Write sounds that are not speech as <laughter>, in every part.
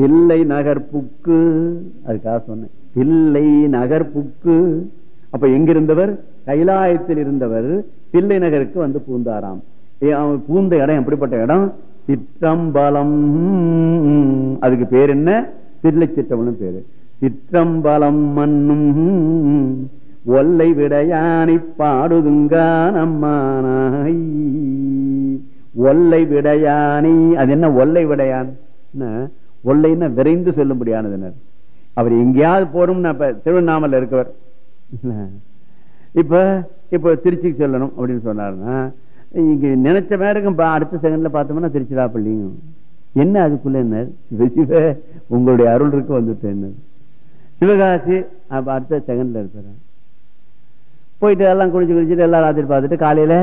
தில்லை நகர்ப்புக்கு அதுக்காக சொன்னேன். தில்லை நகர்ப்புக்கு. அப்ப எங்கிருந்தவர்? கைலாயத்தில் இருந்தவர். தில்லை நகருக்கு வந்து பூந்தாராம். பூந்த இடம் எப்படிப்பட்ட இடம்? சிற்றம்பலம். அதுக்கு பேர் என்ன? தில்லை சிற்றம்பலம் பேரு. சிற்றம்பலம் மண்ணும் ஒல்லை விடையானை பாடுதுங்கானம்மானாய். ஒல்லை விடையானை அது என்ன? ஒல்லை விடையான். என்ன? ஒல்லைன்னா விரைந்து செல்லும்படியானதுனர் அவர் எங்கேயாவது போறோம்னா இப்ப திருவண்ணாமலை இருக்கவர். இப்ப இப்ப திருச்சிக்கு சொல்லணும் அப்படின்னு சொன்னாருன்னா இங்க நினைச்ச மேடம் அடுத்த செகண்ட்ல பார்த்தோம்னா திருச்சிராப்பள்ளியும் என்ன அதுக்குள்ள என்ன? சிவ உங்களுடைய அருள் இருக்கு சிவகாசி அப்ப அடுத்த செகண்ட்ல இருக்கிறேன் போயிட்டு எல்லாம் குளிச்சு குளிச்சுட்டு எல்லாம் ராத்திரி பார்த்துட்டு காலையில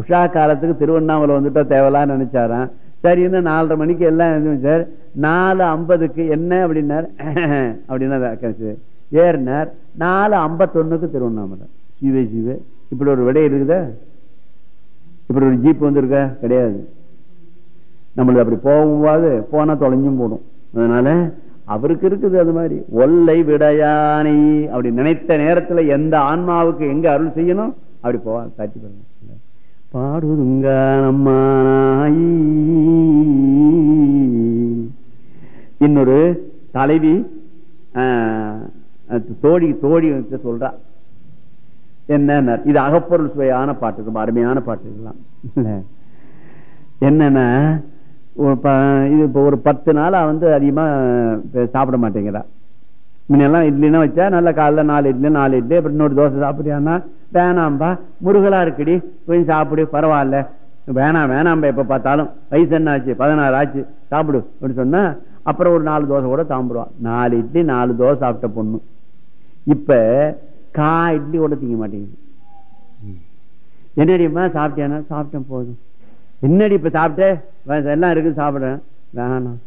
உஷா காலத்துக்கு திருவண்ணாமலை வந்துட்டா தேவலான்னு நினைச்சாராம். சரி இன்னும் நாலரை மணிக்கு எல்லாம் சார் நாலு ஐம்பதுக்கு என்ன அப்படின்னார்? <laughs> அப்படின்னா ஏறினார். நாலு ஐம்பத்தொன்னுக்கு திருவண்ணாமலை. சிவே சிவே. இப்படி ஒரு விடை இருக்குதா? இப்படி ஒரு ஜீப் வந்திருக்கா? கிடையாது. நம்மளுக்கு அப்படி போகும்போது போனா தொலைஞ்சும் போடும். அதனால அவருக்கு இருக்குது அது மாதிரி. ஒல்லை விடையானை அப்படி நினைத்த நேரத்துல எந்த ஆன்மாவுக்கு எங்க அருள் செய்யணும்? அப்படி போவா காட்சி பாருங்க பாடுதுங்க நம்மானாய் இன்னொரு தலைவி ஆஹ், தோழி தோழி சொல்றா. என்ன இது அகப்பொருள் சுவையான பாட்டு ரொம்ப அருமையான பாட்டு இருக்கலாம் என்னன்னா இது இப்போ ஒரு பத்து நாளா வந்து அதிகமா சாப்பிட மாட்டேங்கிறா. முன்னெல்லாம் இட்லினா வச்சா நல்ல காலைல நாலு இட்லி நாலு இட்லி அப்புறம் இன்னொரு தோசை சாப்பிட்றியான்னா வேணாம்பா முருகலா இருக்குடி கொஞ்சம் சாப்பிடு பரவாயில்ல. வேணாம் வேணாம்பா எப்போ பார்த்தாலும். வயசு என்ன ஆச்சு? பதினாறு ஆச்சு. சாப்பிடு அப்படின்னு சொன்னா அப்புறம் ஒரு நாலு தோசை கூட சாப்பிடுவான் நாலு இட்லி நாலு தோசை சாப்பிட்ட பொண்ணு. இப்ப கா இட்லி கூட திங்க மாட்டேங்குது. என்னடிமா சாப்பிட்டியானா? சாப்பிட்டேன் போதும். என்னடி இப்ப சாப்பிட்டே? எல்லாம் இருக்கு சாப்பிடுறேன். வேணாம்.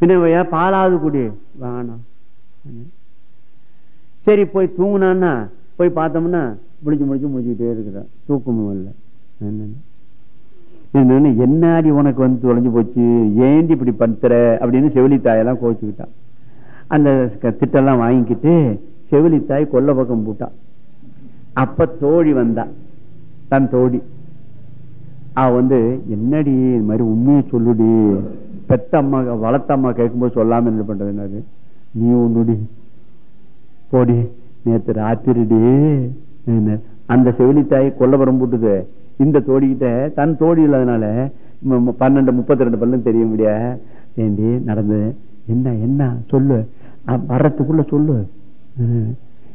பின்ன பாலாவது குடி. வேணாம். சரி போய் தூங்குனான்னா போய் பார்த்தோம்னா முடிஞ்சு முடிச்சு முடிச்சுக்கிட்டே இருக்கிறான் தூக்கமும் இல்லை என்னன்னு? என்னாடி உனக்கு வந்து தொலைஞ்சு போச்சு? ஏண்டி இப்படி பத்துற அப்படின்னு செவிலித்தாயெல்லாம் கோச்சுக்கிட்டான். அந்த க- திட்டெல்லாம் வாங்கிக்கிட்டு செவிலித்தாய் கொல்ல பக்கம் போட்டான் அப்ப தோழி வந்தா. தன் தோழி. அவ வந்து என்னடி இது மாதிரி உண்மையை சொல்லுடி. பெத்த அம்மா வளர்த்த அம்மா கேட்கும்போது சொல்லாம என்ன பண்றது என்னது? நீ ஒன்னுடி போடி. நேற்று ராத்திரிடி. அந்த செவிலித்தாய் கொல்லபுரம் போட்டுது. இந்த தோடிக்கிட்ட தன் தோடி இல்லாதனால பன்னெண்டு முப்பத்தி ரெண்டு பல்லும் தெரிய முடியா ஏண்டி நடந்தது என்ன என்ன? சொல்லு. வர்றதுக்குள்ள சொல்லு.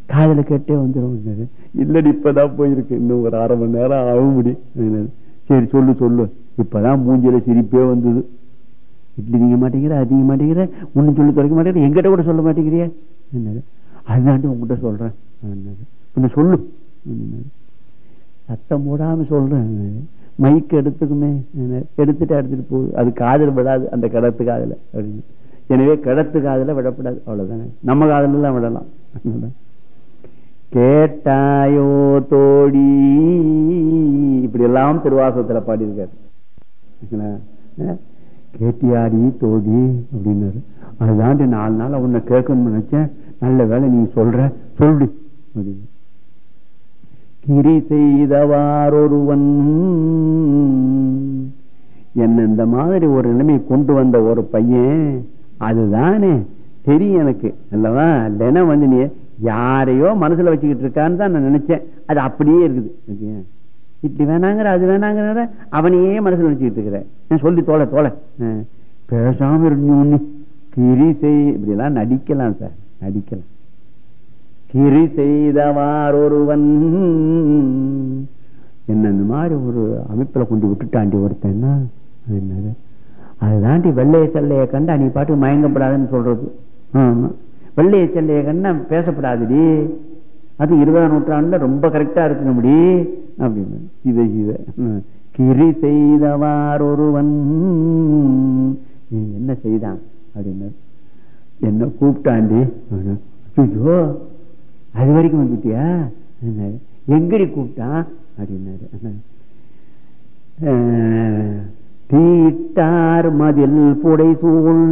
காதல கேட்டே வந்துடும் இல்லடி இப்பதான் போயிருக்கு. இன்னும் ஒரு அரை மணி நேரம் ஆகும் முடி சரி சொல்லு சொல்லு. இப்பதான் மூஞ்சில சிரிப்பே வந்தது. இட்லி திங்க மாட்டேங்கிற அது திங்க மாட்டேங்கிற ஒன்னும் சொல்லி தொலைக்க மாட்டேங்கிற எங்கிட்ட கூட சொல்ல மாட்டேங்கிறியா? என்னது? அதுதாண்டி உங்ககிட்ட சொல்றேன். சொல்லும் சொல்லு. சத்தம் போடாம சொல்றேன். மைக்கு எடுத்துக்குமே. எடுத்துட்டு எடுத்துட்டு போகுது அது காதில் விடாது அந்த கிடத்து காதல. அப்படின்னு. எனவே கிடத்து காதுல விடப்படாது. அவ்வளவுதானே. நம்ம காதுல எல்லாம் விடலாம் கேட்டாயோ தோடி இப்படி எல்லாம் திருவாசத்துல பாடியிருக்காரு. அஹ், கேட்டியாடி தோடி அப்படின்னாரு. அதுதாண்டி நாலு நாள் உன்னை கேட்கணும்னு நினைச்சேன். நல்ல வேலை நீ சொல்ற சொல்லு அப்படின்னு. கிரி செய்தவாரொருவன் என்ன இந்த மாதிரி ஒரு நிலைமை கொண்டு வந்த ஒரு பையன் அதுதானே தெரியும் எனக்கு. அல்லவா தினம் வந்து நீ யாரையோ மனசுல வச்சுக்கிட்டு இருக்கான்னு தான் நான் நினைச்சேன். அது அப்படியே இருக்குது. இப்படி வேணாங்கிற அது வேணாங்கிற அவனையே மனசுல வச்சுக்கிட்டு இருக்கிறேன் சொல்லி தோலை தோலை பேசாம இருந்தோன்னு கிரி செய் இப்படி எல்லாம் நடிக்கலாம் சார். நடிக்கலாம். கிரி செய்தவார் ஒருவன். என்ன இந்த மாதிரி ஒரு அமைப்புல கொண்டு விட்டுட்டாண்டி ஒருத்தன்னா அது என்னது? அதுதாண்டி வெள்ளைய செல்லையை கண்டா நீ பாட்டு மயங்கப்படாதுன்னு சொல்றது. ஆமா. வெள்ளைய செல்லையை கண்டா பேசப்படாதுடி. அது இருபதாம் நூற்றாண்டுல ரொம்ப கரெக்டா இருக்கு முடி. அப்படின்னு. சிவ சிவ. கிரி செய்தவார் ஒருவன். நீ என்ன செய்தான்? அப்படின்னு. என்ன கூப்பிட்டாண்டி? ஐயோ அது வரைக்கும் வந்துட்டியா? எங்கடி கூப்பிட்டான்? அப்படின்னாரு தீட்டார் மதில் புடை சூழ்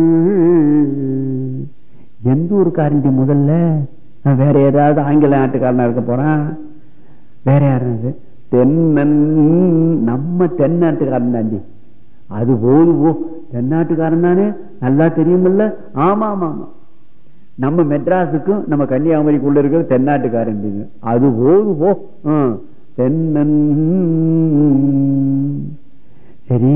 எந்த ஊருக்காரண்டி முதல்ல? வேற ஏதாவது ஆங்கில நாட்டுக்காரனா இருக்க போறான் வேற யாரு தென்னன் நம்ம தென்னாட்டுக்காரன் தாண்டி. அது போது போ தென்னாட்டுக்காரன் தானே? நல்லா தெரியுமில்ல? ஆமா ஆமா ஆமா. நம்ம மெட்ராஸுக்கும் நம்ம கன்னியாகுமரிக்குள்ள இருக்கிற தென்னாட்டுக்காரன் அது போது போ தென்னன். சரி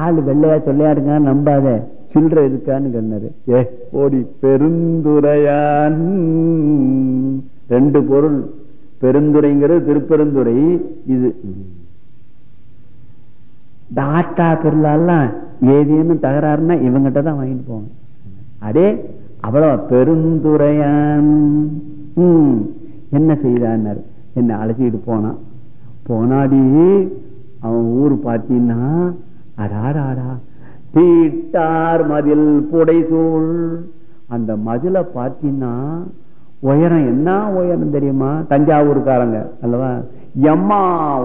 ஆள் வெள்ளையா சொல்லையா இருக்கான்னு நம்பாத. சில்லற இருக்கான்னு கண்ணாரு. ஏ ஓடி பெருந்துரையான். ரெண்டு பொருள். பெருந்துரைங்கிறது திருப்பெருந்துறை இது டாட்டா பொருளெல்லாம் ஏதேனும் தகராறுனா இவங்கிட்ட தான் வாங்கிட்டு போவாங்க அடே அவ்வளவு பெருந்துரையான். என்ன செய்தான்னாரு? என்ன அழைச்சிட்டு போனான். போனாடி அவன் ஊர் பார்த்தீங்கன்னா அடாடாடா தீட்டார் மதில் புடைசூழ். அந்த மதிலை பார்த்தீங்கன்னா உயரம் என்ன உயரம் தெரியுமா? தஞ்சாவூர்காரங்க அல்லவா? எம்மா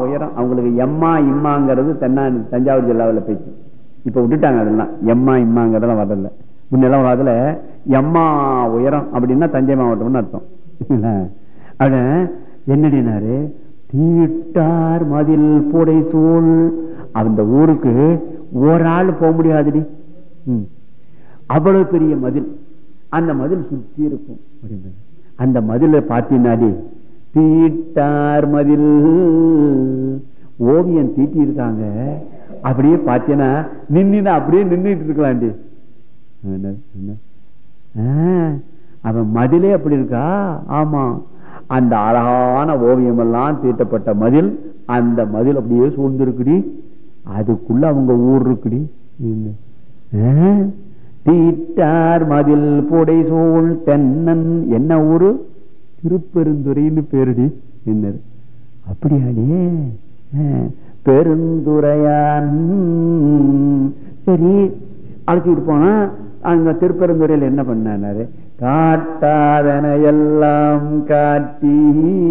உயரம் அவங்களுக்கு எம்மா இம்மாங்கிறது தென்னா தஞ்சாவூர் ஜில்லாவில் பேச்சு இப்ப விட்டுட்டாங்க அதெல்லாம். எம்மா இம்மாங்கிறதெல்லாம் வரல. முன்னெல்லாம் வரதுல எம்மா உயரம் அப்படின்னா தஞ்சை மாவட்டம்னு அர்த்தம். அட என்னடினாரு? தீட்டார் மதில் புடை சூழ் அந்த ஊருக்கு ஒரு ஆள் போக முடியாதுடி. ம். அவ்வளவு பெரிய மதில். அந்த மதில் சுத்தி இருக்கும். அந்த மதில பாத்தீங்கன்னாடி தீட்டார் மதில். ஓவியம் தீட்டி இருக்காங்க அப்படியே பார்த்தீங்கன்னா நின்னு அப்படியே நின்றுட்டு இருக்கலாம்டி. என்ன, ஆ, அவன் மதிலே அப்படி இருக்கா? ஆமா. அந்த அழகான ஓவியம் எல்லாம் தீட்டப்பட்ட மதில் அந்த மதில் அப்படியே சூழ்ந்திருக்குடி. அதுக்குள்ள அவங்க ஊர் இருக்குடி. தீட்டார் மதில் புடை சூழ் தென்னன் என்ன ஊரு? திருப்பெருந்துறைன்னு பேருடி என்னது. அப்படியாடியே ஆ, பெருந்துரையான் சரி அழைச்சிட்டு போனா அங்க திருப்பெருந்துறையில் என்ன பண்ணாரு காட்டாதன எல்லாம் காட்டி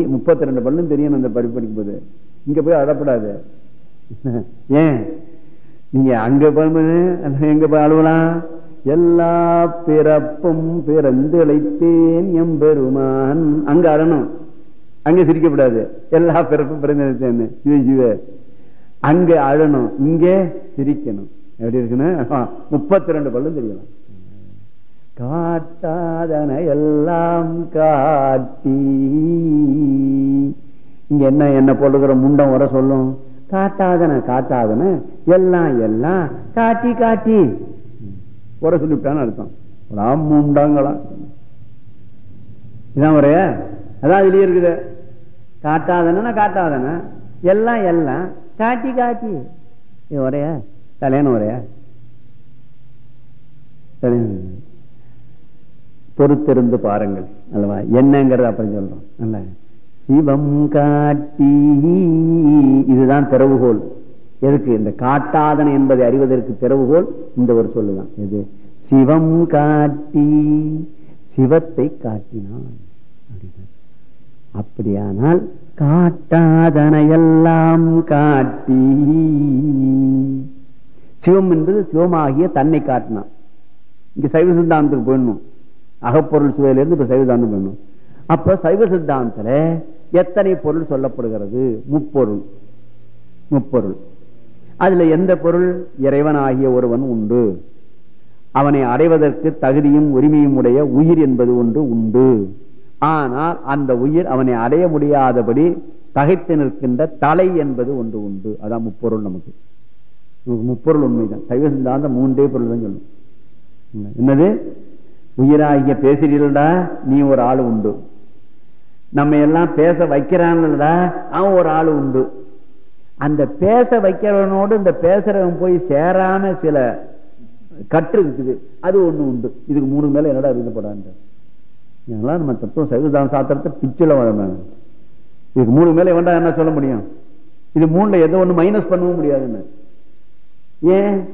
முப்பத்தி ரெண்டு பல்லும் தெரியும் அந்த படிப்பு படிக்கும் போது இங்க போய் அழப்படாது. ஏன்? நீங்க அங்க போகும்போது எங்க போய் அழுவலாம்? எல்லா பிறப்பும் பிறந்து இழைத்தேன் எம்பெருமான். அங்க அழணும். அங்க சிரிக்கப்படாது. எல்லா பிறப்பும் பிறந்து சிவ சிவ அங்க அழணும். இங்க சிரிக்கணும். எப்படி இருக்குன்னு? முப்பத்தி ரெண்டு பல்லும் தெரியலாம். காட்டாதன எல்லாம் காட்டி. இங்க என்ன என்ன போட்டுக்கிற முண்டம் வர சொல்லும்? காட்டாதன காட்டாதன எல்லாம் எல்லாம் காட்டி காட்டி. வர சொல்லிவிட்டான்னு அர்த்தம். ராம் முண்டாங்களா? இதான் ஒரு. அதான் இதுலயே இருக்குது. காட்டாதன காட்டாதன எல்லாம் எல்லாம் காட்டி காட்டி. இது ஒரையா தலையான ஒரையா பொறுத்திருந்து பாருங்கள். அல்லவா? என்னங்கிறது அப்புறம் சொல்றோம். நல்லா சிவம் காட்டி. இதுதான் திறவுகோல் எதுக்கு? இந்த காட்டாதன என்பதை அறிவதற்கு திறவுகோல் இந்த ஒரு சொல்லுதான். எது? சிவம் காட்டி. சிவத்தை காட்டினான். அப்படியானால் காட்டாதனையெல்லாம் காட்டி. சிவம் என்பது சிவமாகிய தன்னை காட்டினான். இங்க சைவ சித்தாந்தத்துக்கு போயிடணும். அகப்பொருள் சுவையிலிருந்து இப்ப சைவ சித்தாந்தம் போயிடணும். அப்ப சைவ சித்தாந்தத்துல எத்தனை பொருள் சொல்லப்படுகிறது? முப்பொருள். முப்பொருள். அதுல எந்த பொருள்? இறைவன் ஆகிய ஒருவன் உண்டு. அவனை அடைவதற்கு தகுதியும் உரிமையும் உடைய உயிர் என்பது ஒன்று உண்டு. ஆனால் அந்த உயிர் அவனை அடைய முடியாதபடி தகைத்து நிற்கின்ற தலை என்பது ஒன்று உண்டு. அதான் முப்பொருள் நமக்கு. முப்பொருள் உண்மைதான். சைவ சித்தாந்தம் மூன்றே பொருள் தான் சொல்லணும் என்னது? உயிராகிய பேசுறீர்கள்டா நீ ஒரு ஆள் உண்டு. நம்ம எல்லாம் பேச வைக்கிறான்டா அவன் ஒரு ஆள் உண்டு. அந்த பேச வைக்கிறவனோடு இந்த பேசுறவன் போய் சேராம சில கற்று இருக்குது. அது ஒண்ணு உண்டு. இதுக்கு மூணு மேல என்னடா இருக்கப்படாது இதெல்லாம் நம்ம தத்துவம் சைவதான சாத்திரத்தை பிச்சில இதுக்கு மூணு மேல வேண்டாம் என்ன சொல்ல முடியும்? இது மூணுல எதோ ஒண்ணு மைனஸ் பண்ணவும் முடியாதுன்னு. ஏன்?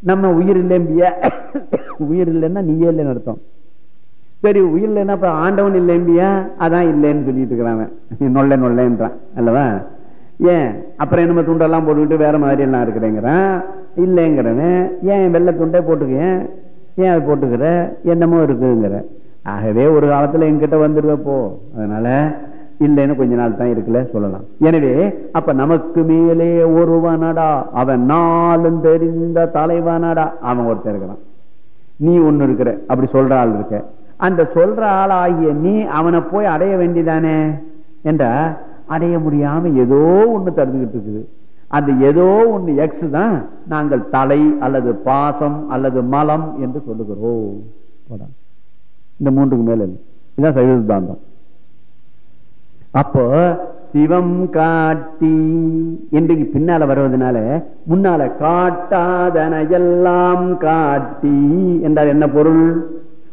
நம்ம உயிர் இல்லைம்பிய உயிர் இல்லைன்னா நீயே இல்லைன்னு அர்த்தம். சரி உயிர் இல்லைன்னா ஆண்டவன் இல்லைம்பியா அதான் இல்லைன்னு சொல்லிட்டு இருக்கிறான் நொல்ல நொல்லன்றான். அல்லவா? ஏன்? அப்புறம் என்ன துண்டெல்லாம் போட்டுக்கிட்டு வேற மாதிரி எல்லாம் இருக்கிறேங்கிறான். இல்லைங்கிறவன் ஏன் வெள்ளை துண்டே போட்டுக்கேன் ஏன்? அதை போட்டுக்கிற? என்னமோ இருக்குங்கிற ஆகவே ஒரு காலத்துல என்கிட்ட வந்துருவப்போ அதனால இல்லைன்னு கொஞ்ச நாள் தான் இருக்குல்ல சொல்லலாம். எனவே அப்ப நமக்கு மேலே ஒருவனடா. அவன் நாளும் தெரிந்த தலைவனடா. அவன் ஒருத்தன் இருக்கிறான். நீ ஒண்ணு இருக்கிற. அப்படி சொல்ற ஆள் இருக்க. அந்த சொல்ற ஆளாகிய நீ அவனை போய் அடைய வேண்டிதானே என்றா அடைய முடியாம ஏதோ ஒண்ணு தடுத்துக்கிட்டு இருக்குது. அந்த ஏதோ ஒண்ணு எக்ஸ் தான் நாங்கள் தலை அல்லது பாசம் அல்லது மலம் என்று சொல்லுகிறோம். இந்த மூன்றுக்கு மேல இதுதான் சைவ சித்தாந்தம் அப்போ சிவம் காட்டி இன்றைக்கு பின்னால வருவதனால முன்னால காட்டாதன எல்லாம் காட்டி என்றால் என்ன பொருள்?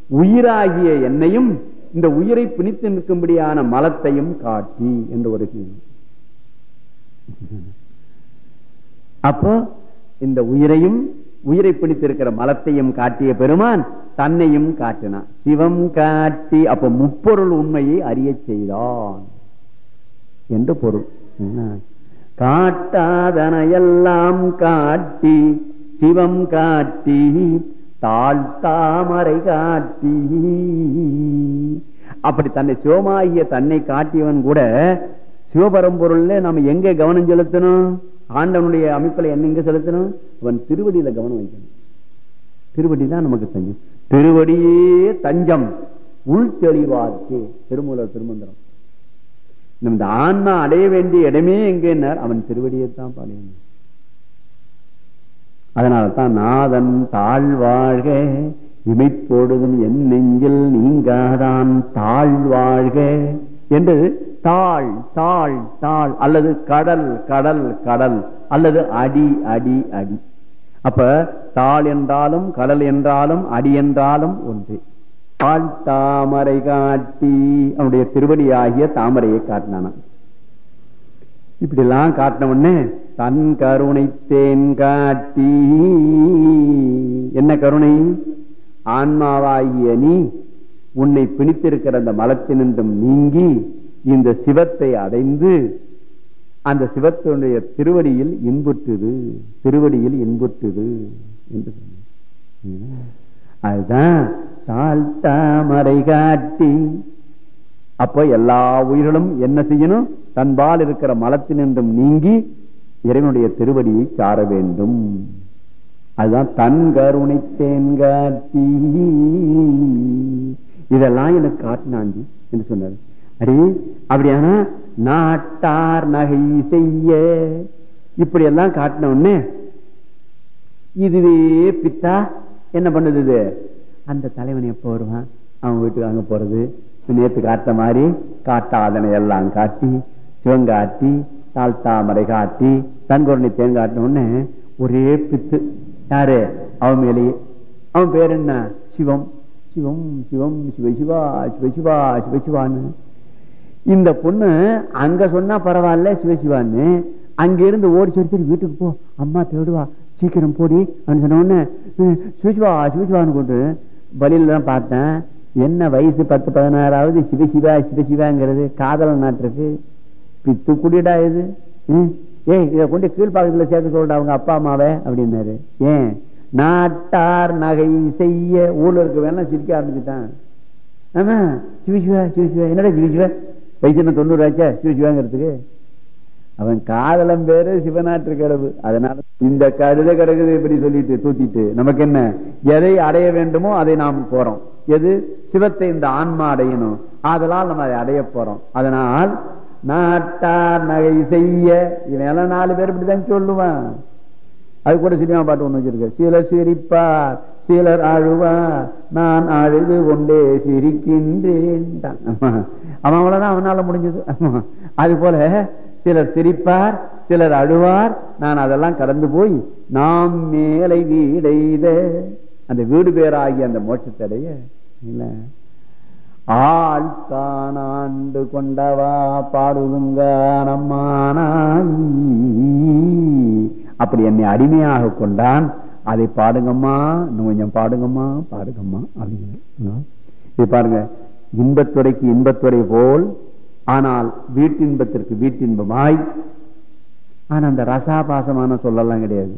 உயிராகிய என்னையும் இந்த உயிரை பிணித்து நிற்கும்படியான மலத்தையும் காட்டி என்று ஒரு அப்போ இந்த உயிரையும் உயிரை பிடித்திருக்கிற மலத்தையும் காட்டிய பெருமான் தன்னையும் காட்டினான். சிவம் காட்டி அப்ப முப்பொருள் உண்மையை அறிய செய்தான் என்று பொருள். என்ன? காட்டாதனையெல்லாம் காட்டி சிவம் காட்டி தாழ்த்தாமரை காட்டி. அப்படி தன்னை சிவமாகிய தன்னை காட்டியவன் கூட சிவபரம்பொருள்ல நம்ம எங்க கவனம் செலுத்தணும்? ஆண்டவனுடைய அமைப்புல என்ன எங்க செலுத்தணும்? அவன் திருவடியில கவனம் வைக்கணும். திருவடி தான் நமக்கு தஞ்சம். திருவடியே தஞ்சம். உள் தெளிவாக்கு. திருமூலர் திருமந்திரம். இந்த ஆன்மா அடைய வேண்டிய இடமே எங்கேன்னார் அவன் திருவடியை தான் அதனால தான் நாதன் தாழ்வாழ்க இமைப்போடுதும் என் நெஞ்சில் நீங்காதான் தாழ்வாழ்க என்று தாழ் தாழ் தாழ் அல்லது கடல் கடல் கடல் அல்லது அடி அடி அடி. அப்ப தாள் என்றாலும் கடல் என்றாலும் அடி என்றாலும் ஒன்று. தாழ் தாமரை காட்டி அவனுடைய திருவடி ஆகிய தாமரையை காட்டினான இப்படி எல்லாம் காட்டின உடனே தன் கருணை தேன் காட்டி. என்ன கருணை? ஆன்மாவாகிய நீ உன்னை பிணித்திருக்கிற அந்த மலத்தினின்றும் நீங்கி இந்த சிவத்தை அடைந்து அந்த சிவத்தினுடைய திருவடியில் இன்புற்றுது திருவடியில் இன்புற்றுது என்று அதுதான் அதுதான் தாழ்த்தாமரை காட்டி. அப்ப எல்லா உயிர்களும் என்ன செய்யணும்? தன்பால் இருக்கிற மலத்தினின்றும் நீங்கி இறைவனுடைய திருவடியை சார வேண்டும். அதுதான் தன் கருணை தேன்காட்டி இதெல்லாம் எனக்கு காட்டினாண்டி என்று சொன்னார். அடே அப்படியானா? நாட்டார் நகை செய்ய. இப்படி எல்லாம் காட்டின உடனே இதுவே பித்தா என்ன பண்ணுது இது? அந்த தலைவன் எப்ப வருவான்? அவன் வீட்டுக்கு அங்க போறது. நேற்று காட்ட மாதிரி காட்டாதனை எல்லாம் காட்டி சிவங்காட்டி தாழ்த்தாமரை காட்டி தன்கொரணை தேன் காட்டின ஒரே பித்து. யாரு? அவன் மேலேயே. அவன் பேர் என்ன? சிவம். சிவம் சிவம் சிவசிவா சிவசிவா சிவசிவான்னு இந்த பொண்ணு அங்க சொன்னா பரவாயில்ல சிவசிவான்னு அங்க இருந்து ஓடி சொல்லி வீட்டுக்கு போ. அம்மா தேடுவா. சீக்கிரம் போடி அப்படின்னு சொன்ன உடனே "ம், சிவசிவா சிவசிவான்னு கொண்டு வழியில தான் பார்த்தேன். என்ன வயசு பத்து பதினாறாவது சிவசிவா சிவசிவாங்கிறது காதல நாட்டிற்கு பித்து குடிடா இது? ம், ஏய் இதை கொண்டு கீழ்பாக்கத்தில் சேர்க்க சொல்லிட்டு அவங்க அப்பா அம்மாவே அப்படின்னாரு. ஏன்? நாட்டார் நகை செய்ய ஊர்ல இருக்க வேணா சிரிக்க ஆரம்பிச்சுட்டான். ஆமா சிவசிவா சிவசிவா என்னடா சிவசிவா வயசு என்ன தொண்ணூறு ஆச்சா? சிவசிவாங்கிறதுக்கு அவன் காதலம் பேரு சிவநாட்டு கடவு அதனால இந்த கழுத கிடக்குது இப்படி சொல்லிட்டு தூத்திட்டு நமக்கு என்ன எதை அடைய வேண்டுமோ அதை நாம் போறோம். எது? சிவத்தை இந்த ஆன்மா அடையணும். அதனால் நம்ம அதை அடைய போறோம். அதனால் நாட்டார் நகை செய்ய. இவன் எல்லாம் நாலு பேர் இப்படிதான் சொல்லுவான். அது கூட சினிமா பாட்டு ஒண்ணு வச்சிருக்க சிலர் சிரிப்பார் சிலர் அழுவார் நான் அழுது கொண்டே சிரிக்கின்றேன். அவன் அவ்வளவுதான் அவனால முடிஞ்சது. அது போல சிலர் சிரிப்பார் சிலர் அழுவார். நான் அதெல்லாம் கடந்து போய் நாம் மேலை வீடைத அந்த வீடு பேராகிய அந்த மோட்சத்தடைய. இல்லை. ஆள் ஆண்டு கொண்டவா பாடுதுங்க நம்மானாய் அப்படி என்னை அடிமையாக கொண்டான். அதை பாடுங்கம்மா இன்னும் கொஞ்சம் பாடுங்கம்மா பாடுங்கம்மா அப்படிங்கிற இது பாருங்க இன்பத்துறைக்கு இன்பத்துறை போல் ஆனால் வீட்டின்பத்திற்கு வீட்டின்பமாய். ஆனா அந்த ரசாபாசமான சொல்லலாம் கிடையாது.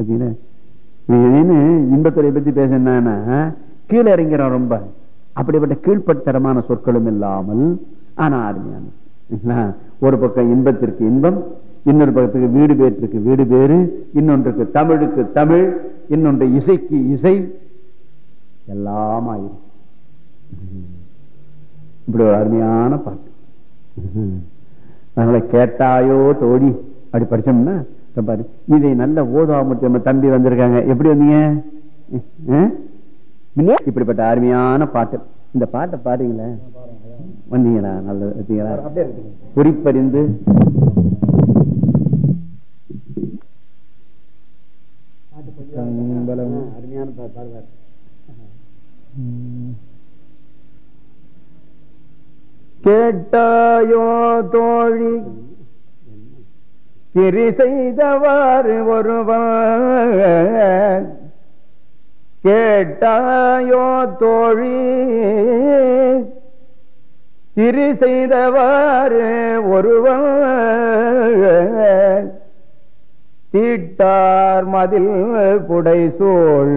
இன்பத்துறையை இன்பத்துறை பத்தி பேச என்னன்னா கீழே இறங்கிறோம் ரொம்ப. அப்படிப்பட்ட கீழ்ப்பட்டரமான சொற்களும் இல்லாமல் ஆனா அருமையான ஒரு பக்கம் இன்பத்திற்கு இன்பம் இன்னொரு பக்கத்துக்கு வீடு பேருக்கு வீடு பேரு இன்னொன்றுக்கு தமிழுக்கு தமிழ் இன்னொன்று இசைக்கு இசை. எல்லாம் ஆயிரும். இப்படி ஒரு அருமையான பாட்டு. அதனால கேட்டாயோ தோழி அப்படி படிச்சோம்னா பாரு இதை நல்ல ஓதாமூர்த்தி நம்ம தம்பி வந்திருக்காங்க. எப்படி வந்தீங்க? இப்படிப்பட்ட அருமையான பாட்டு. இந்த பாட்டை பாடுங்களே வந்தீங்களா? நல்லது குறிப்பறிந்து. அருமையான பாடுவார். கேட்டாயோ தோழி? திரி செய்தவாறு ஒருவன் கேட்டாயோ தோழி? திரு செய்தவாறு ஒருவன் தீட்டார் மதில் புடைசூழ்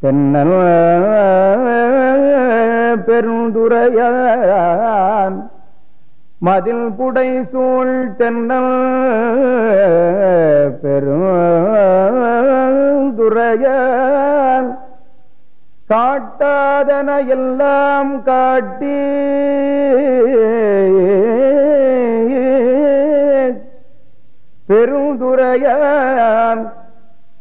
தென்னல் பெருந்துரையான் மதில் புடை சூழ் தென்னல் பெரும் பெருந்துரையான் காட்டாதன எல்லாம் காட்டி பெருந்துரையான்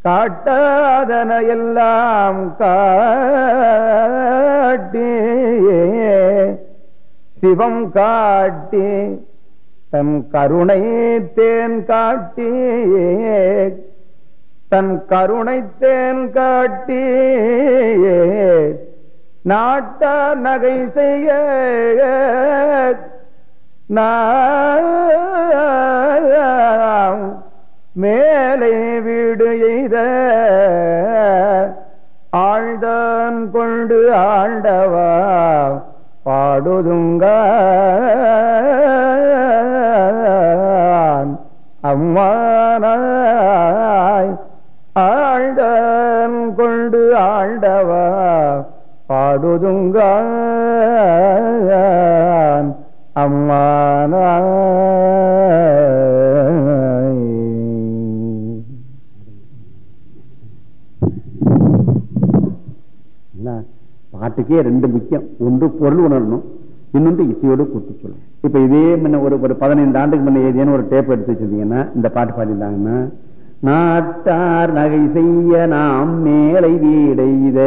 காட்டாதன எல்லாம் காட்டி சிவம் காட்டி தன் கருணை தேன் காட்டி தன் கருணை தேன் காட்டி நாட்ட நகை செய்ய நாம் மேலே வீடு எய்த ஆழ்தான் கொண்டு ஆண்டவா. பாடுதுங்க அம்மானாய் ஆழ்தான் கொண்டு ஆண்டவா பாடுதுங்க அம்மானாய் பாட்டுக்கே ரெண்டு முக்கியம். ஒன்று பொருள் உணரணும் இன்னொன்று இசையோடு கூட்டி சொல்லணும் இப்ப இதே முன்ன ஒரு ஒரு பதினைந்து ஆண்டுக்கு முன்ன ஏதேனும் ஒரு டேப் எடுத்து வச்சிருந்தீங்கன்னா இந்த பாட்டு பாடியிருந்தாங்கன்னா நாட்டார் நகை செய்ய நாம் மேலை வீடைத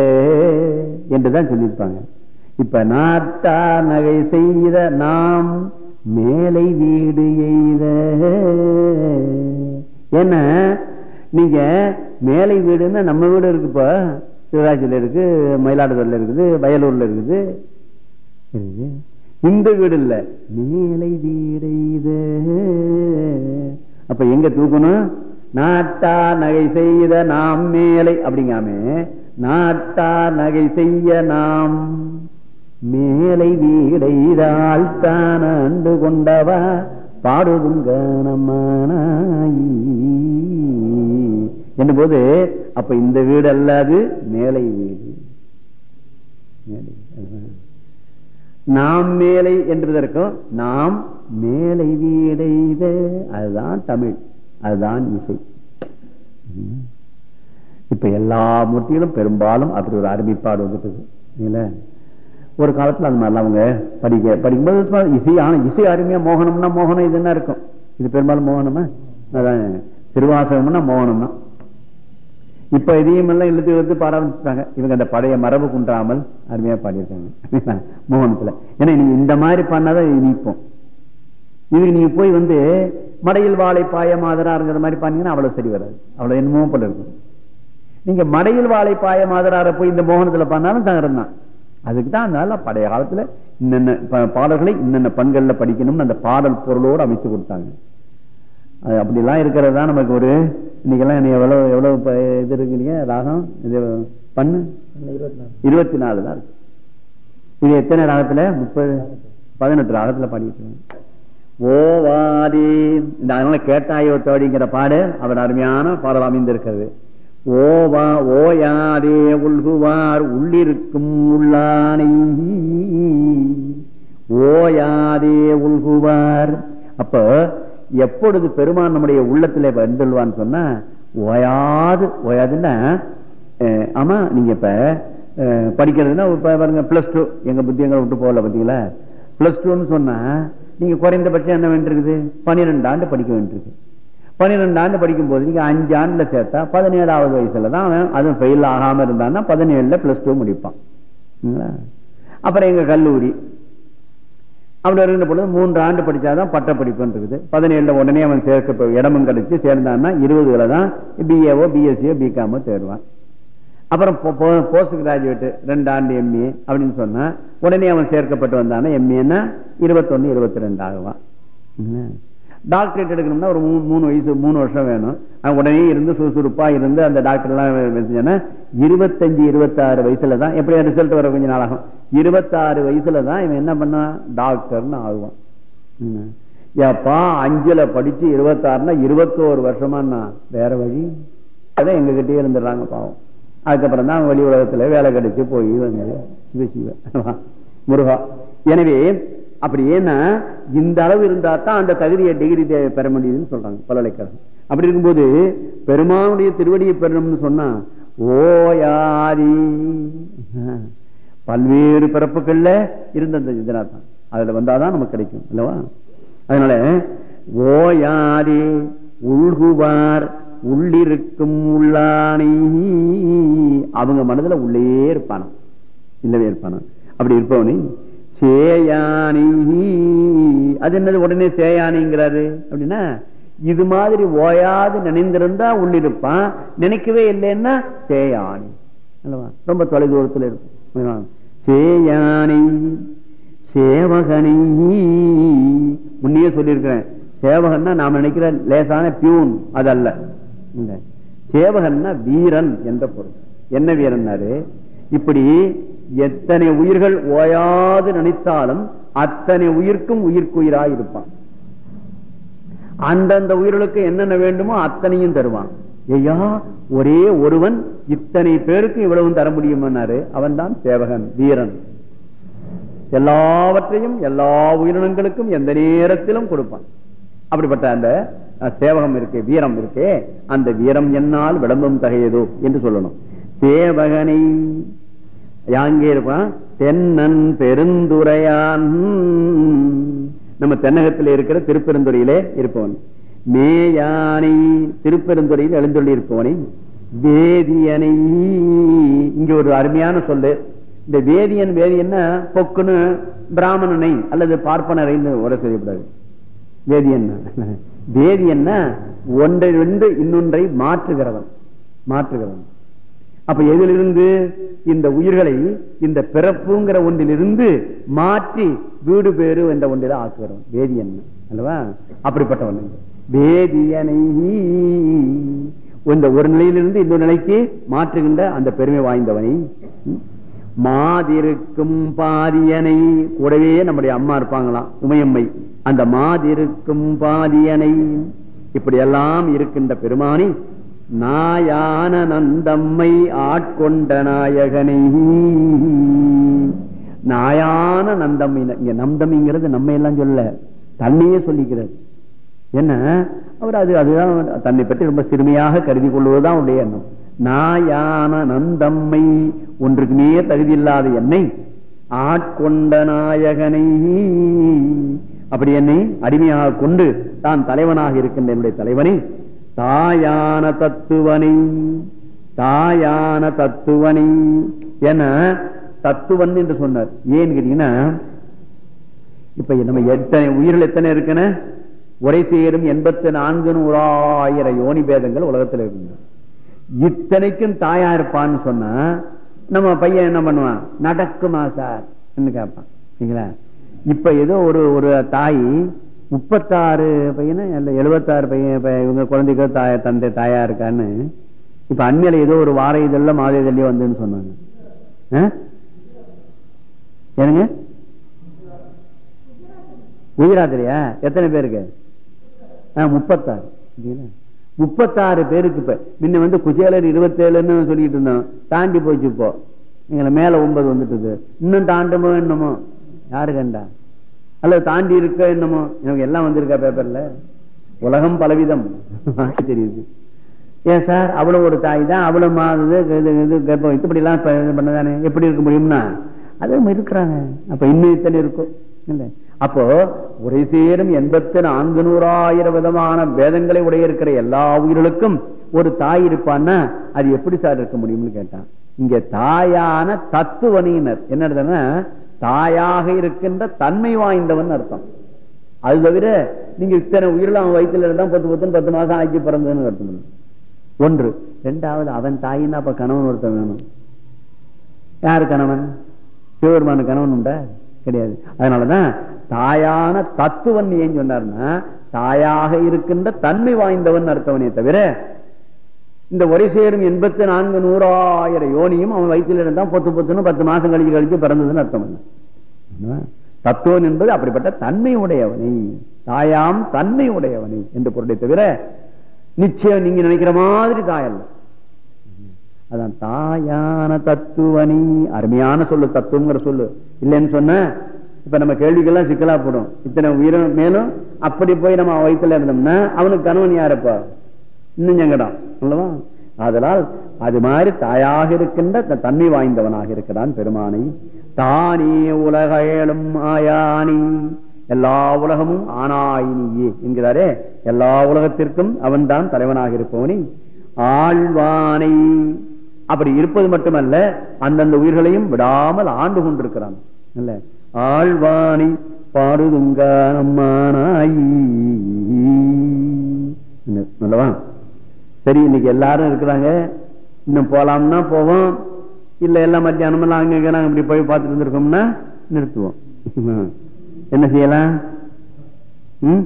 என்றுதான் சொல்லியிருப்பாங்க. இப்ப நாட்டார் நகை செய்த நாம் மேலை வீடு எய்த என்ன நீங்க மேலை வீடுன்னா நம்ம வீடு இருக்குப்பா. சிவராஜில் இருக்கு மயிலாடுதுறையில் இருக்குது வயலூர்ல இருக்குது. இருக்குது. இந்த வீடு இல்ல மேலை வீடு அப்ப எங்க தூக்கணும்? நாட்டா நகை செய்த நாம் மேலை. அப்படிங்காமே நாட்டா நகை செய்ய நாம் மேலை வீடைதால் தான் ஆண்டு கொண்டவா. பாடுதுங்க நம்மானாயி என்னும்போது அப்ப இந்த வீடு அல்லாது மேலை வீடு. நாம் மேலை என்றதற்கும் நாம் மேலை வீடைத அதுதான் தமிழ். அதுதான் இசை. இப்ப எல்லா மூர்த்திகளும் பெரும்பாலும் அப்படி ஒரு அருமைப்பாடு வந்துட்டது. ஒரு காலத்துல அந்த மாதிரிலாம் அவங்க படிக்க படிக்கும்போது இசை ஆனா இசை அருமையா மோகனம்னா மோகனம் இது என்ன இருக்கும்? இது பெரும்பாலும் மோகனமா? அதான் திருவாசகம்னா மோகனம் தான் இப்ப இதையும் எல்லாம் இழுத்து இழுத்து பாட ஆரம்பிச்சுட்டாங்க. இவங்க அந்த பழைய மரபு குன்றாமல் அருமையா பாடியிருக்காங்க. மோகனத்துல. ஏன்னா நீங்க இந்த மாதிரி பண்ணாதான் இனிப்போம். இதுக்கு நீங்க போய் வந்து மடையில் வாழை பாய மாதராருங்கிற மாதிரி பண்ணீங்கன்னா அவ்வளவு சரி வராது. அவ்வளவு என்னமோ போல இருக்கும் நீங்க மடையில் வாழை பாய மாதரார போய் இந்த மோகனத்துல பண்ணாலும் தகரம் தான். அதுக்கு தான் அதனால பழைய காலத்துல இன்னென்ன பாடல்களை இன்னென்ன பண்கள்ல படிக்கணும்னு அந்த பாடல் பொருளோடு அமைச்சு கொடுத்தாங்க. அது அப்படிலாம் இருக்கிறது தான் நமக்கு ஒரு இன்னைக்கெல்லாம் என்ன எவ்வளவு எவ்வளவு இது இருக்குறீங்க ராகம் இது பண்ணு? இருபத்தி நாலு. தான் இருக்கு. இது எத்தனை ராகத்துல? முப்பது பதினெட்டு ராகத்துல பாடிட்டு. ஓவாதே இந்த அதனால கேட்டாயோ தோடிங்கிற பாடு அவர் அருமையான பாடல் அமைந்திருக்கிறது. ஓவா ஓயாதே உள்குவார் உள்ளிருக்கும் உள்ளானை. ஓயாதே உள்குவார். அப்ப எப்பொழுது பெருமான் நம்முடைய உள்ளத்திலே வந்துள்வான்னு சொன்னா ஓயாது ஓயாதுன்னா அஹ், ஆமா நீங்க இப்ப படிக்கிறதுன்னா பாருங்க பிளஸ் டூ எங்க புத்தி எங்களை விட்டு போகல பாத்தீங்களா? பிளஸ் டூன்னு சொன்னா நீங்க குறைந்தபட்சம் என்ன வேண்டியிருக்குது? பன்னிரெண்டு ஆண்டு படிக்க வேண்டியிருக்கு. பன்னிரெண்டு ஆண்டு படிக்கும் போது நீங்க அஞ்சு ஆண்டுல சேர்த்தா பதினேழாவது வயசுல தான் அவன் அதுவும் ஃபெயில் ஆகாம இருந்தான்னா பதினேழுல பிளஸ் டூ முடிப்பான். அப்புறம் எங்க கல்லூரி? அப்படி இருந்த பொழுது மூன்று ஆண்டு படிச்சாதான் பட்ட படிப்புன்னு இருக்குது பதினேழுல உடனே அவன் சேர்க்க இடமும் கிடைச்சி சேர்ந்தான்னா இருபதுல தான் பிஏவோ பிஎஸ்சியோ பிகாமோ தேடுவான். அப்புறம் போஸ்ட் கிராஜுவேட் ரெண்டு ஆண்டு எம்ஏ அப்படின்னு சொன்னா உடனே அவன் சேர்க்கப்பட்டு வந்தானா எம்ஏன்னா இருபத்தொன்னு இருபத்தி ரெண்டு ஆகுவான். டாக்டரேட் எடுக்கணும்னா ஒரு மூணு மூணு வயசு மூணு வருஷம் வேணும். அவன் உடனே இருந்து சுறுசுறுப்பா இருந்து அந்த டாக்டர் எல்லாம் இருபத்தஞ்சு இருபத்தாறு வயசுல தான் எப்படி ரிசல்ட் வர கொஞ்ச நாளாகும். இருபத்தாறு வயசுல தான் இவன் என்ன பண்ணான்? டாக்டர்னு ஆகுவான். ஏப்பா அஞ்சுல படிச்சு இருபத்தாறுனா இருபத்தோரு வருஷமானா வேற வழி? அதான் எங்க கிட்டே இருந்துடுறாங்க பாவம். அதுக்கப்புறம் தான் வெளி உலகத்துல வேலை கிடைச்சு போய் வந்து முருகா. எனவே அப்படி ஏன்னா இந்த அளவு இருந்தா தான் அந்த தகுதியை டிகிரி பெற முடியுதுன்னு சொல்றாங்க பல்கலைக்கழகம். அப்படி இருக்கும்போது பெருமானுடைய திருவடியை பெறணும்னு சொன்னா ஓயாதி. பல்வேறு பிறப்புகள்ல இருந்த அந்த இதனால் அதுல வந்தாதான் நமக்கு கிடைக்கும் இல்லவா அதனால ஓயாதி உள்குவார் உள்ளிருக்கும் உள்ளானை அவங்க மனதுல உள்ளே இருப்பானா இல்லவே இருப்பானா அப்படி இருப்பவனே சேயானி. அது என்னது? உடனே சேயானிங்கிறாரு. அப்படின்னா இது மாதிரி ஓயாது நினைந்திருந்தா உள்ளிருப்பான். நினைக்கவே இல்லைன்னா சேயானி. அல்லவா? ரொம்ப தொலைதூரத்தில் இருக்கும். சேயானை சேவகனை. முன்னே சொல்லியிருக்கிறேன். சேவகன்னா நாம நினைக்கிற லேசான பியூன் அது அல்ல சேவகன்னா வீரன் என்ற பொருள். என்ன வீரன்னாரு? இப்படி எத்தனை உயிர்கள் ஓயாது நினைத்தாலும் அத்தனை உயிர்க்கும் உயிர்க்குயிராய் இருப்பான் அந்தந்த உயிர்களுக்கு என்னென்ன வேண்டுமோ அத்தனையும் தருவான். ஐயா ஒரே ஒருவன் இத்தனை பேருக்கு இவ்வளவும் தர முடியுமன்னாரு அவன் தான் சேவகன் வீரன். எல்லாவற்றையும் எல்லா உயிரினங்களுக்கும் எந்த நேரத்திலும் கொடுப்பான். அப்படிப்பட்ட அந்த சேவகம் இருக்கே வீரம் இருக்கே அந்த வீரம் என்னால் விளம்பும் தகையதோ என்று சொல்லணும். சேவகனை யாங்கே இருப்பான் தென்னன் பெருந்துரையான். நம்ம தென்னகத்தில் இருக்கிற திருப்பெருந்துறையிலே இருப்பவன். மேயானை திருப்பெருந்துறையில் எழுந்தொள்ளி இருப்பவனை. வேதியனை. இங்க ஒரு அருமையான சொல்லு. இந்த வேதியன் வேதியன்னா பொக்குன்னு பிராமணனை அல்லது பார்ப்பனரைன்னு உரை செய்யக்கூடாது வேதியன் வேதியன்னா ஒன்றிலிருந்து இன்னொன்றை மாற்றுகிறவன். மாற்றுகிறவன். அப்ப எதிலிருந்து இந்த உயிர்களை இந்த பிறப்புங்கிற ஒன்றிலிருந்து மாற்றி வீடு பேரு என்ற ஒன்றில ஆக்குகிறவன் வேதியன் அல்லவா? அப்படிப்பட்டவன் வேதியனை இந்த ஒரு நிலையிலிருந்து இன்னொரு நிலைக்கு மாற்றுகின்ற அந்த பெருமை வாய்ந்தவனை மாதிருக்கும் பாதியனை கூடவே நம்முடைய அம்மா இருப்பாங்களாம் உமையம்மை. அந்த மாதிருக்கும் பாதியனை இப்படி எல்லாம் இருக்கின்ற பெருமானி நாயான நந்தம்மை ஆட்கொண்ட நாயகனை. நாயான நந்தம்மை இங்க நந்தம்ங்கிறது நம்ம எல்லாம் சொல்ல தன்னையே சொல்லிக்கிறது. என்ன? அவர் அது அதுதான் தன்னை பற்றி ரொம்ப சிறுமையாக கருதி கொள்வதுதான் அவருடைய எண்ணம். நாயான நந்தம்மை ஒன்றுக்குமே தகுதி இல்லாத என்னை ஆட்கொண்ட நாயகனை. அப்படி என்னை அடிமையாக கொண்டு தான் தலைவனாக இருக்கின்ற என்னுடைய தலைவனை. தாயான தத்துவனை தாயான தத்துவனை என தத்துவன் என்று சொன்னார். ஏன்னு கேட்டீங்கன்னா இப்ப நம்ம எத்தனை உயிர்கள் எத்தனை இருக்குன்னு உரை சேரும் எண்பத்தி நான்கு நூறாயிரம் யோனி பேதங்கள் உலகத்துல இருக்குங்க இத்தனைக்கும் தாயா இருப்பான்னு சொன்னா நம்ம பையன் என்ன பண்ணுவான்? நடக்குமா சார்? கேட்பான். சரிங்களா? இப்ப ஏதோ ஒரு ஒரு தாய் முப்பத்தாறு பையனா இல்லை எழுபத்தாறு பையன் இவங்க குழந்தைக்கு தாய தந்தை தாயா இருக்கான்னு இப்ப அண்மையில ஏதோ ஒரு வார இதெல்லாம் மாத இதழ்லயே வந்துன்னு சொன்னாங்க. என்னங்க? குஜராத்லயா எத்தனை பேருக்கு? முப்பத்தாறு. முப்பத்தாறு பேருக்கு இப்ப. முன்ன வந்து குஜேலர் இருபத்தேழுன்னு சொல்லிட்டு இருந்தோம் தாண்டி போச்சு இப்போ. எங்களை மேல ஒன்பது வந்துட்டு இன்னும் தாண்டுமோ என்னமோ யாரு கண்டா? அல்லது தாண்டி இருக்க என்னமோ? எனக்கு எல்லாம் வந்திருக்கா பேப்பர்ல? உலகம் பலவிதம். <laughs> தெரியுது. ஏன் சார்? அவ்வளவு ஒரு தாய் தான் அவ்வளவு மாறுது இது கர்ப்பம். இப்படி எல்லாம் பண்ணதானே? எப்படி இருக்க முடியும்னா? அதுவும் இருக்கிறாங்க. அப்ப இன்னும் இத்தனை இருக்கும். இல்ல. அப்போ ஒரே சேரும் எண்பத்தி நான்கு நூறாயிரம் விதமான வேதங்களை உடைய இருக்கிற எல்லா உயிர்களுக்கும் ஒரு தாய் இருப்பான்னா அது எப்படி சார் இருக்க முடியும்னு கேட்டான். இங்க தாயான தத்துவனியினர் என்ன தாயாக இருக்கின்ற தன்மை வாய்ந்தவன் அர்த்தம். அது தவிர நீங்க இத்தனை உயிரில் வயிற்றுல இருந்தா பத்து பத்து பத்து மாசம் ஆக்கி பிறந்ததுன்னு அர்த்தம் ஒன்று. ரெண்டாவது அவன் தாயின்னா அப்ப கணவன் ஒருத்தன் வேணும். யாரு கணவன்? சிவபெருமான கணவன் உண்டா? கிடையாது. அதனாலதான் தாயான தத்துவன் ஏன் சொன்னார்னா தாயாக இருக்கின்ற தன்மை வாய்ந்தவன் அர்த்தவனே தவிர இந்த ஒரே சேரும் எண்பத்தி நான்கு நூறாயிரம் யோனியும் அவன் வயிற்றில் இருந்தான். பொத்து பொத்துன்னு பத்து மாசம் கழிச்சு கழிச்சு பிறந்ததுன்னு அர்த்தம் என்ன? தத்துவன் என்பது அப்படிப்பட்ட தன்மை உடையவனை தாயாம் தன்மை உடையவனை என்று பொருளை தவிர நிச்சயம் நீங்க நினைக்கிற மாதிரி தாயல்ல அதான் தாயான தத்துவனி. அருமையான சொல்லு தத்துவங்கிற சொல்லு. இல்லைன்னு சொன்ன இப்ப நம்ம கேள்விக்கெல்லாம் சிக்கலா போடும். இத்தனை உயிரும் மேலும் அப்படி போய் நம்ம வயிற்றுல இருந்தோம்னா அவனுக்கு கணவன் யாருப்பா இன்னும் சங்கடம் அல்லவா? அதனால் அது மாதிரி தாயாக இருக்கின்ற த- தன்மை வாய்ந்தவனாக இருக்கிறான் பெருமானை. தானே உலகேளும் ஆயானி. எல்லா உலகமும் ஆனாயினியே என்கிறாரே. எல்லா உலகத்திற்கும் அவன்தான் தலைவனாக இருப்பவனி. ஆழ்வானை. அப்படி இருப்பது மட்டுமல்ல அந்தந்த உயிர்களையும் விடாமல் ஆண்டு கொண்டிருக்கிறான் இல்ல ஆழ்வானை பாடுதுங்க நம்மானாயி சரி இன்னைக்கு எல்லாரும் இருக்கிறாங்க. இன்னும் போலாம்னா போவோம். இல்ல எல்லாம் மத்தியானம் எல்லாம் அங்க இங்க நாங்க இப்படி போய் பார்த்துட்டு இருந்திருக்கோம்னா நிறுத்துவோம். <laughs> என்ன செய்யலாம்? ம்?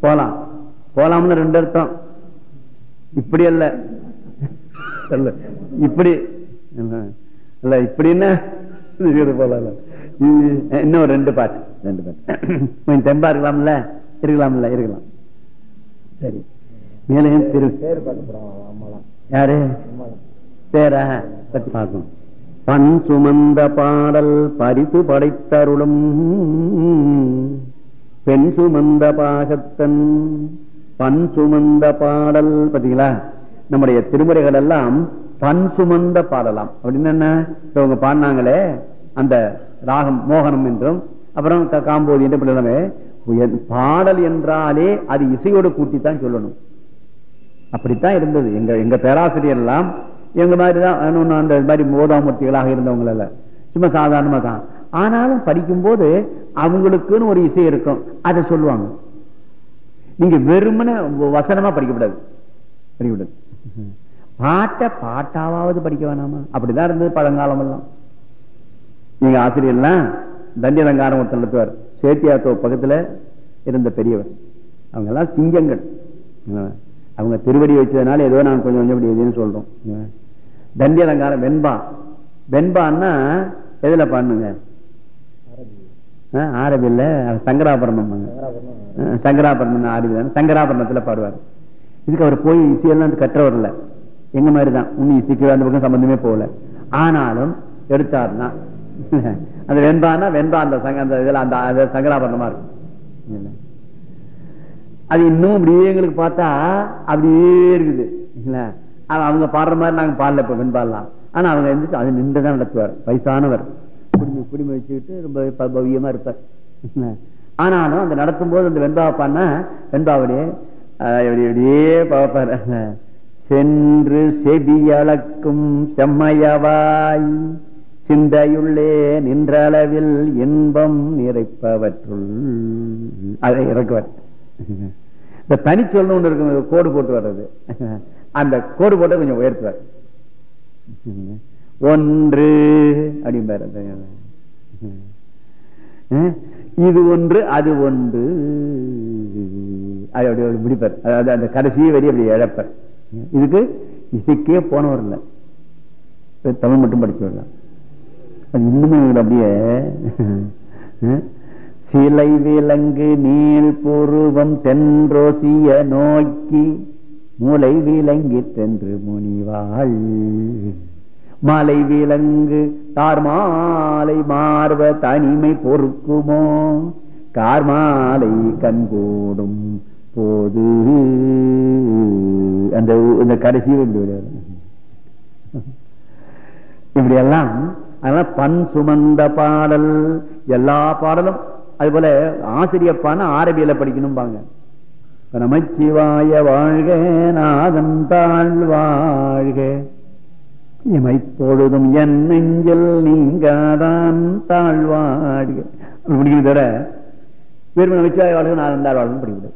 போலாம். போலாம்னு ரெண்டு அர்த்தம். இப்படி அல்ல. இப்படி. இல்ல இப்படின்னா போலாம். இன்னும் ஒரு ரெண்டு பாட்டு. ரெண்டு பாட்டு. கொஞ்சம் தெம்பா இருக்கலாம்ல? இருக்கலாம்ல இருக்கலாம். சரி. மேலே திரு? யாரு? பேரா? பார்க்கும் பண் சுமந்த பாடல் பரிசு படைத்தருளும். பெண் சுமந்த பாகத்தன். பண் சுமந்த பாடல் பாத்தீங்களா நம்முடைய திருமுறைகள் எல்லாம் பண் சுமந்த பாடலாம். அப்படின்னு என்ன? இவங்க பாடினாங்களே அந்த ராகம் மோகனம் என்றும் அப்புறம் காம்போதி என்று பாடல் என்றாலே அது இசையோடு கூட்டித்தான் சொல்லணும். அப்படித்தான் இருந்தது. எங்க எங்க பேராசிரியர் எல்லாம் எங்க மாதிரி தான் அந்த மாதிரி மோதாமூர்த்திகளாக இருந்தவங்களால சும்மா சாதாரணமா தான். ஆனாலும் படிக்கும்போது அவங்களுக்குன்னு ஒரு இசை இருக்கும். அதை சொல்லுவாங்க. நீங்க வெறுமனே வசனமா படிக்கக்கூடாது. படிக்கக்கூடாது. பாட்டை பாட்டாவது படிக்க வேணாமா? அப்படிதான் இருந்தது பழங்காலம் எல்லாம் நீங்க ஆசிரியர்லாம் தண்டி அலங்காரம் ஒருத்தர் நடத்துவார். சேத்தியாத்தோ பக்கத்துல இருந்த பெரியவர். அவங்க எல்லாம் சிங்கங்கள். அவங்க திருவடி வச்சதுனால ஏதோ நான் கொஞ்சம் கொஞ்சம் இப்படி எதுன்னு சொல்றோம். தண்டி அலங்காரம் வெண்பா. வெண்பான்னா எதுல பண்ணுங்க? ஆரவில்ல ஆரபில்ல சங்கராபரணம் சங்கராபரணம் ஆரவிதான் சங்கராபரணத்துல பாடுவார். இதுக்கு அவர் போய் இசையெல்லாம் கற்றவர்ல எங்க மாதிரி தான் உன் இசைக்கு அந்த பக்கம் சம்பந்தமே போகல. ஆனாலும் எடுத்தாருன்னா அந்த வெண்பான்னா வெண்பா அந்த சங்க அந்த இதுல அந்த சங்கராபரணமா இருக்கும். அது இன்னும் அப்படியே எங்களுக்கு பார்த்தா அப்படியே இருக்குது. அவங்க பாடுற மாதிரி நாங்க பாடல இப்ப வெண்பாடலாம் ஆனா அவங்க எந்திரிச்சு அது நின்றுதான் நடத்துவார். வயசானவர். குடிமை குடிமை வச்சுக்கிட்டு ரொம்ப பவியமா பவ்யமா இருப்பார். ஆனாலும் அந்த நடத்தும் போது அந்த வெண்பாவை பாடினா வெண்பாவுடைய எப்படி எப்படியே பார்ப்பார். சென்று செவியளக்கும் செம்மையவாய் சிந்தையுள்ளே நின்றளவில் இன்பம் நிறைப்பவற்றுள். அதை இறக்குவார். இந்த தனிச்சொல்னு ஒன்று இருக்கு கோடு போட்டு வர்றது. அந்த கோடு போட்டு கொஞ்சம் உயர்த்துவார். ஒன்று அப்படிம்பாரு இது ஒன்று அது ஒன்று. அது அப்படி ஒரு முடிப்பார் அதாவது அந்த கடைசியை வரி அப்படி இழப்பார். இதுக்கு இசைக்கே போனவர் இல்லை. தமிழ் மட்டும் படிச்சு வரலாம் அது இன்னுமே அப்படியே சிலை விலங்கு நீள் புருவம் தென்றோசிய நோக்கி மூளை விலங்கி தென்று முனிவாள். மலை விலங்கு தார்மாலை மார்வ தனிமை பொறுக்குமோ? கார்மாலை கண்கூடும் போது. அந்த இந்த கடைசி இப்படி இப்படி எல்லாம் அதனால பண் சுமந்த பாடல் எல்லா பாடலும் அது போல ஆசிரியப்பான ஆரபியில படிக்கணும்பாங்க. நமச்சிவாய வாழ்க நாதன் தாழ் வாழ்க இமைப்பொழுதும் என் நெஞ்சில் நீங்காதான் தாழ்வாழ்க. பிடிக்கும் தவிர வெறும் நமச்சிவாய வாழ்க நாதன் தாழ் படிக்கிறது.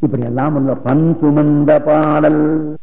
இப்படி எல்லாம் உள்ள பண் சுமந்த பாடல்.